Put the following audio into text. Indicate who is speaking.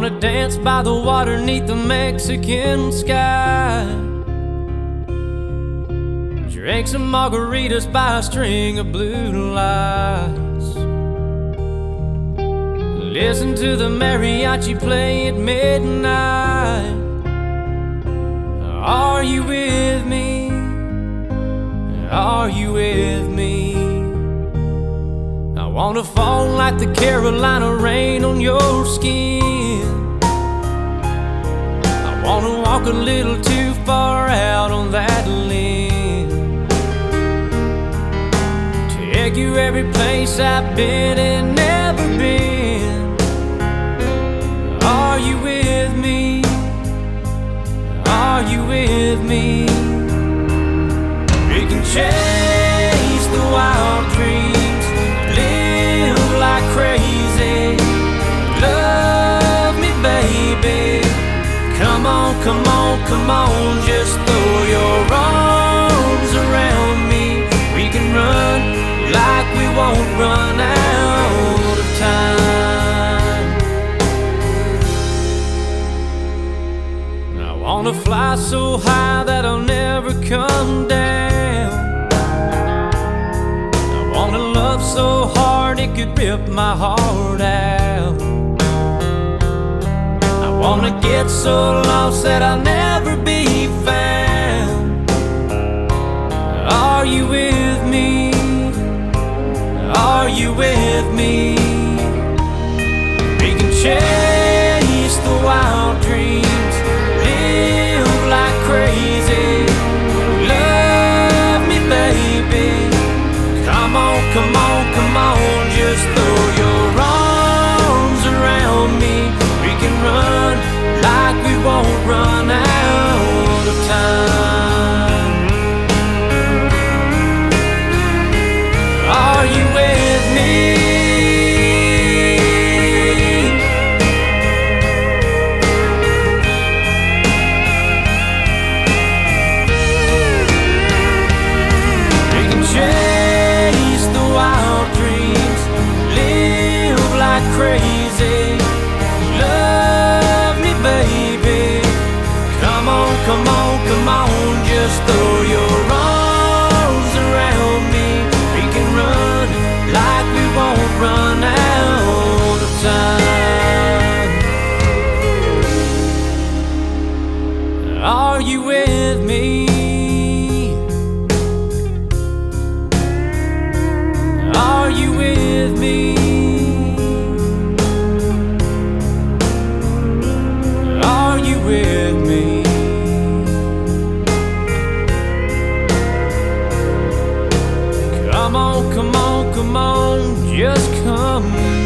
Speaker 1: wanna dance by the water neath the Mexican sky. Drink some margaritas by a string of blue lights. Listen to the mariachi play at midnight. Are you with me? Are you with me? I wanna fall like the Carolina rain on your skin. Walk a little too far out on that limb. Take you every place I've been and never been. Are you with me? Are you with me? We can chase the wild Come on, come on, just throw your arms around me. We can run like we won't run out of time. I wanna fly so high that I'll never come down. I wanna love so hard it could rip my heart out. Wanna get so lost that I'll never be found. Are you with me? Like Come on, just come